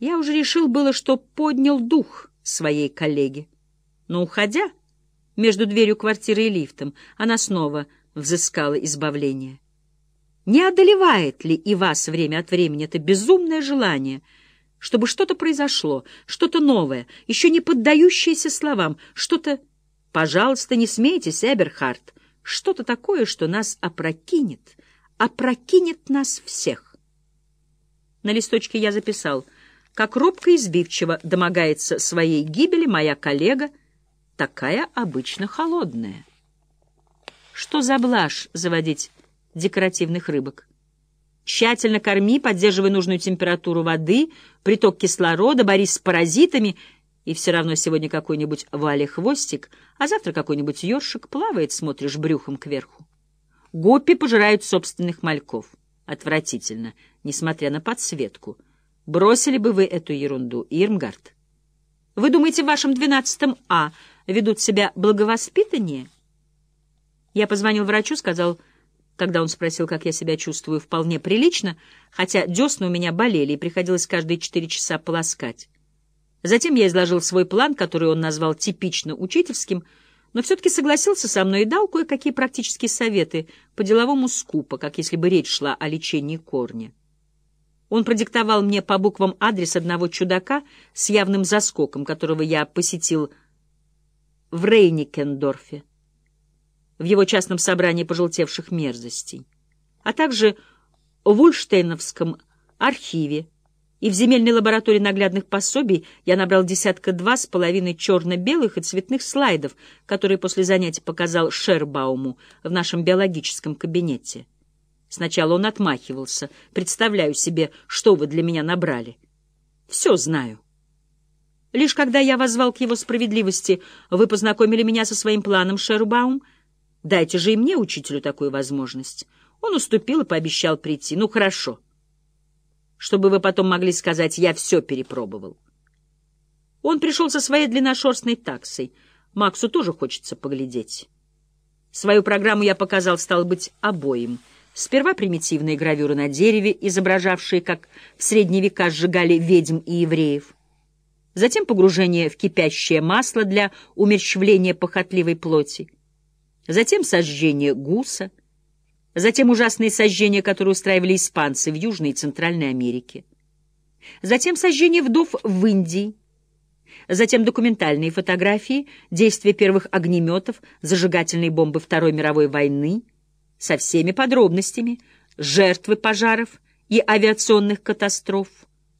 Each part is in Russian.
Я уже решил было, что поднял дух своей коллеги. Но, уходя, между дверью квартиры и лифтом, она снова взыскала избавление. Не одолевает ли и вас время от времени это безумное желание, чтобы что-то произошло, что-то новое, еще не поддающееся словам, что-то... Пожалуйста, не смейтесь, Эберхард, что-то такое, что нас опрокинет, опрокинет нас всех. На листочке я записал, как робко и избивчиво домогается своей гибели моя коллега, такая обычно холодная. Что за блажь заводить декоративных рыбок? Тщательно корми, поддерживай нужную температуру воды, приток кислорода, борись с паразитами, и все равно сегодня какой-нибудь Валя-хвостик, а завтра какой-нибудь ёршик плавает, смотришь брюхом кверху. Гоппи пожирают собственных мальков. Отвратительно, несмотря на подсветку. Бросили бы вы эту ерунду, Ирмгард? Вы думаете, в вашем двенадцатом А ведут себя благовоспитаннее? Я позвонил врачу, сказал, когда он спросил, как я себя чувствую, вполне прилично, хотя десны у меня болели, и приходилось каждые четыре часа полоскать. Затем я изложил свой план, который он назвал типично учительским, но все-таки согласился со мной и дал кое-какие практические советы, по-деловому скупо, как если бы речь шла о лечении корня. Он продиктовал мне по буквам адрес одного чудака с явным заскоком, которого я посетил в Рейникендорфе, в его частном собрании пожелтевших мерзостей, а также в Ульштейновском архиве, и в земельной лаборатории наглядных пособий я набрал десятка два с половиной черно-белых и цветных слайдов, которые после занятий показал Шербауму в нашем биологическом кабинете. Сначала он отмахивался. «Представляю себе, что вы для меня набрали». «Все знаю». Лишь когда я возвал к его справедливости, вы познакомили меня со своим планом, Шербаум. Дайте же и мне, учителю, такую возможность. Он уступил и пообещал прийти. Ну, хорошо чтобы вы потом могли сказать «я все перепробовал». Он пришел со своей длинношерстной таксой. Максу тоже хочется поглядеть. Свою программу я показал, стал быть, обоим. Сперва примитивные гравюры на дереве, изображавшие, как в средние века сжигали ведьм и евреев. Затем погружение в кипящее масло для умерщвления похотливой плоти. Затем сожжение гуса — Затем ужасные сожжения, которые устраивали испанцы в Южной и Центральной Америке. Затем сожжение вдов в Индии. Затем документальные фотографии, действия первых огнеметов, зажигательные бомбы Второй мировой войны со всеми подробностями, жертвы пожаров и авиационных катастроф,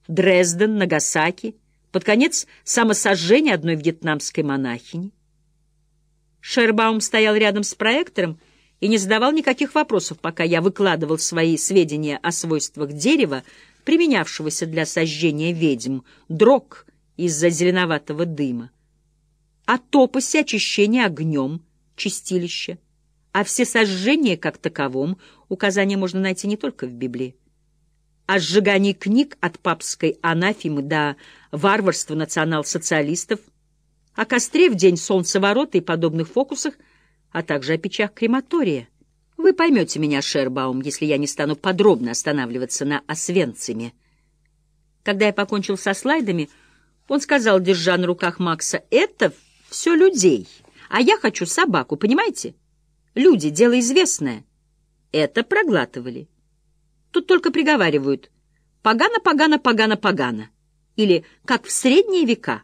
Дрезден, Нагасаки, под конец самосожжение одной вьетнамской монахини. Шербаум стоял рядом с проектором, и не задавал никаких вопросов, пока я выкладывал свои сведения о свойствах дерева, применявшегося для сожжения ведьм, дрог из-за зеленоватого дыма, о топосе очищения огнем, чистилища, а все сожжения как таковом указания можно найти не только в Библии. О сжигании книг от папской анафимы до варварства национал-социалистов, о костре в день солнцеворота и подобных фокусах – а также о печах крематория. Вы поймете меня, Шербаум, если я не стану подробно останавливаться на Освенциме. Когда я покончил со слайдами, он сказал, держа на руках Макса, «Это все людей, а я хочу собаку, понимаете? Люди — дело известное». Это проглатывали. Тут только приговаривают «погано, погано, погано, погано» или «как в средние века».